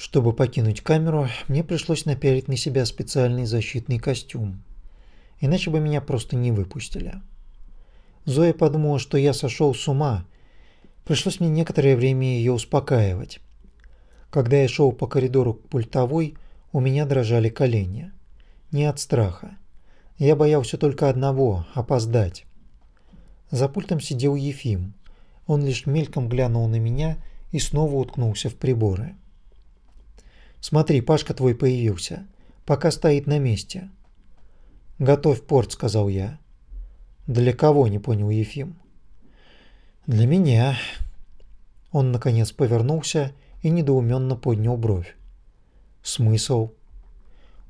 Чтобы покинуть камеру, мне пришлось напялить на себя специальный защитный костюм. Иначе бы меня просто не выпустили. Зоя подумала, что я сошел с ума. Пришлось мне некоторое время ее успокаивать. Когда я шел по коридору к пультовой, у меня дрожали колени. Не от страха. Я боялся только одного – опоздать. За пультом сидел Ефим. Он лишь мельком глянул на меня и снова уткнулся в приборы. Смотри, Пашка твой появился. Пока стоит на месте. Готовь порт, сказал я. Для кого, не понял Ефим. Для меня. Он наконец повернулся и недоуменно поднял бровь. Смысл?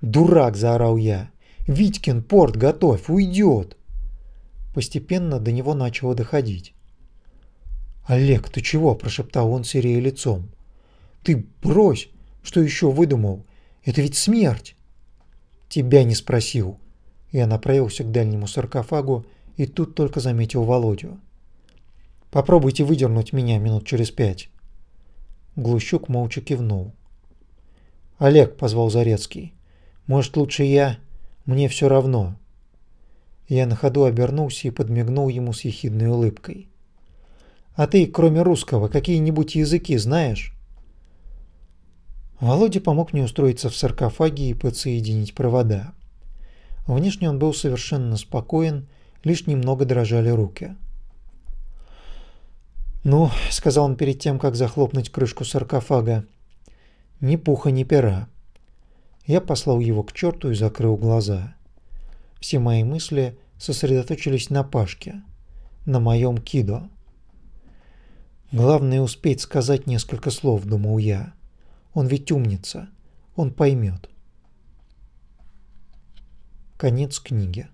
Дурак, заорал я. Витькин, порт готовь, уйдет. Постепенно до него начало доходить. «Олег, ты чего?» – прошептал он, серея лицом. «Ты брось! Что еще выдумал? Это ведь смерть. Тебя не спросил. Я направился к дальнему саркофагу и тут только заметил Володю. Попробуйте выдернуть меня минут через пять. Глущук молча кивнул. Олег позвал Зарецкий. Может, лучше я? Мне все равно. Я на ходу обернулся и подмигнул ему с ехидной улыбкой. А ты, кроме русского, какие-нибудь языки знаешь? Володя помог мне устроиться в саркофаге и подсоединить провода. Внешне он был совершенно спокоен, лишь немного дрожали руки. «Ну», — сказал он перед тем, как захлопнуть крышку саркофага, — «ни пуха, ни пера». Я послал его к черту и закрыл глаза. Все мои мысли сосредоточились на Пашке, на моем Кидо. Главное успеть сказать несколько слов, думал я. Он ведь умница. Он поймет. Конец книги.